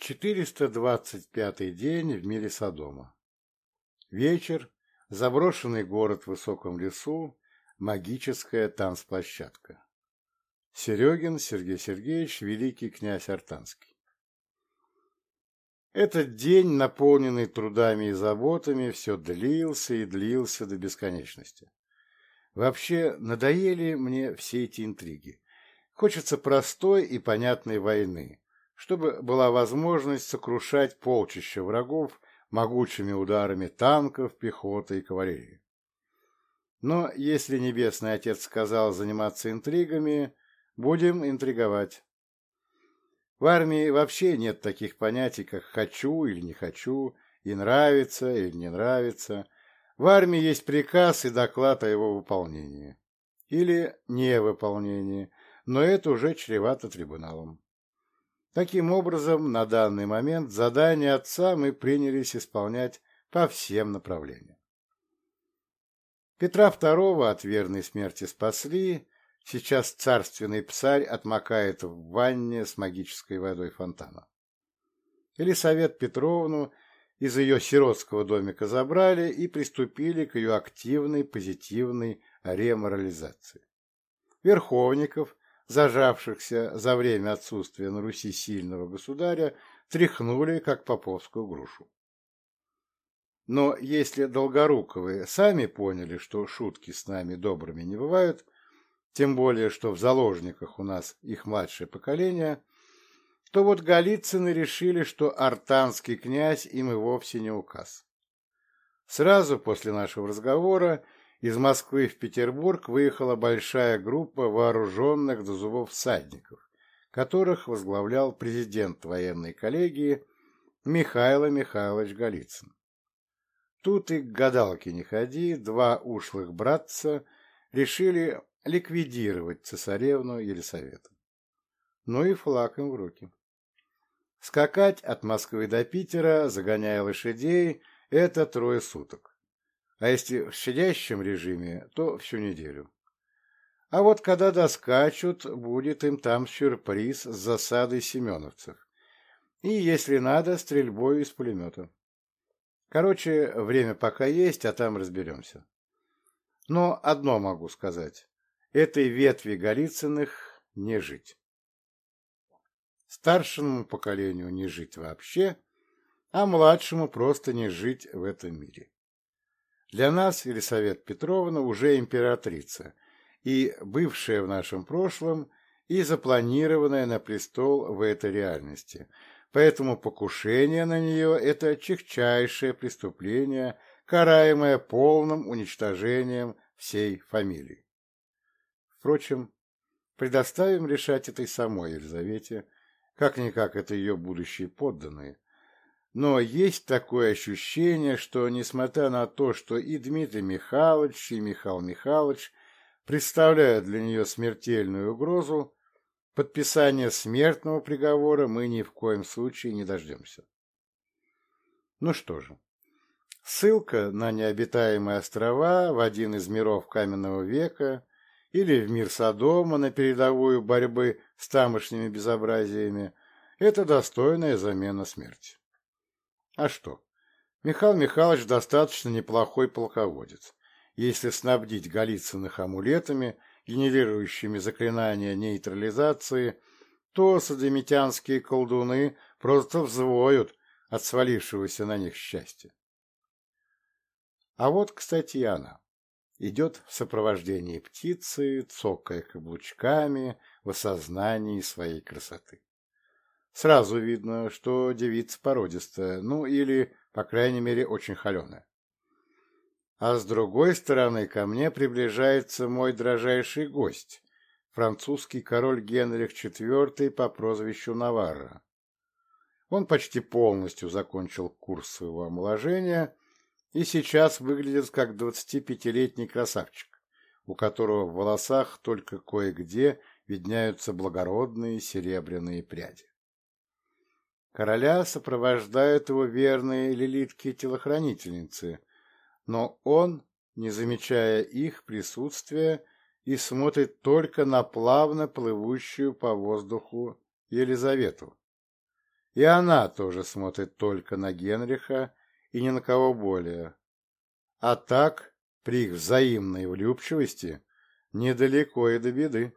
425 день в мире Содома. Вечер, заброшенный город в высоком лесу, магическая танцплощадка. Серегин Сергей Сергеевич, великий князь Артанский. Этот день, наполненный трудами и заботами, все длился и длился до бесконечности. Вообще, надоели мне все эти интриги. Хочется простой и понятной войны, чтобы была возможность сокрушать полчища врагов могучими ударами танков, пехоты и кавалерии. Но если Небесный Отец сказал заниматься интригами, будем интриговать. В армии вообще нет таких понятий, как «хочу» или «не хочу», и «нравится» или «не нравится». В армии есть приказ и доклад о его выполнении. Или невыполнении, но это уже чревато трибуналом. Таким образом, на данный момент задание отца мы принялись исполнять по всем направлениям. Петра II от верной смерти спасли, сейчас царственный псарь отмокает в ванне с магической водой фонтана. Елисавет Петровну из ее сиротского домика забрали и приступили к ее активной позитивной реморализации. Верховников зажавшихся за время отсутствия на Руси сильного государя, тряхнули, как поповскую грушу. Но если Долгоруковы сами поняли, что шутки с нами добрыми не бывают, тем более, что в заложниках у нас их младшее поколение, то вот Голицыны решили, что артанский князь им и вовсе не указ. Сразу после нашего разговора из Москвы в Петербург выехала большая группа вооруженных до зубов всадников, которых возглавлял президент военной коллегии Михаил Михайлович Голицын. Тут и к гадалке не ходи, два ушлых братца решили ликвидировать цесаревну Елисавету. Ну и флаг им в руки. Скакать от Москвы до Питера, загоняя лошадей, это трое суток а если в щадящем режиме, то всю неделю. А вот когда доскачут, будет им там сюрприз с засадой семеновцев. И, если надо, стрельбой из пулемета. Короче, время пока есть, а там разберемся. Но одно могу сказать. Этой ветви Голицыных не жить. Старшему поколению не жить вообще, а младшему просто не жить в этом мире. Для нас Елисавета Петровна уже императрица, и бывшая в нашем прошлом, и запланированная на престол в этой реальности, поэтому покушение на нее – это чехчайшее преступление, караемое полным уничтожением всей фамилии. Впрочем, предоставим решать этой самой Елизавете, как-никак это ее будущие подданные – но есть такое ощущение, что, несмотря на то, что и Дмитрий Михайлович, и Михаил Михайлович представляют для нее смертельную угрозу, подписания смертного приговора мы ни в коем случае не дождемся. Ну что же, ссылка на необитаемые острова в один из миров каменного века или в мир Содома на передовую борьбы с тамошними безобразиями – это достойная замена смерти. А что? Михаил Михайлович достаточно неплохой полководец. Если снабдить Голицыных амулетами, генерирующими заклинания нейтрализации, то садомитянские колдуны просто взвоют от свалившегося на них счастья. А вот, кстати, и она. Идет в сопровождении птицы, цокая каблучками в осознании своей красоты. Сразу видно, что девица породистая, ну или, по крайней мере, очень холеная. А с другой стороны ко мне приближается мой дрожайший гость, французский король Генрих IV по прозвищу Наварра. Он почти полностью закончил курс своего омоложения и сейчас выглядит как 25-летний красавчик, у которого в волосах только кое-где видняются благородные серебряные пряди. Короля сопровождают его верные лилитки-телохранительницы, но он, не замечая их присутствия, и смотрит только на плавно плывущую по воздуху Елизавету. И она тоже смотрит только на Генриха и ни на кого более. А так, при их взаимной влюбчивости, недалеко и до беды.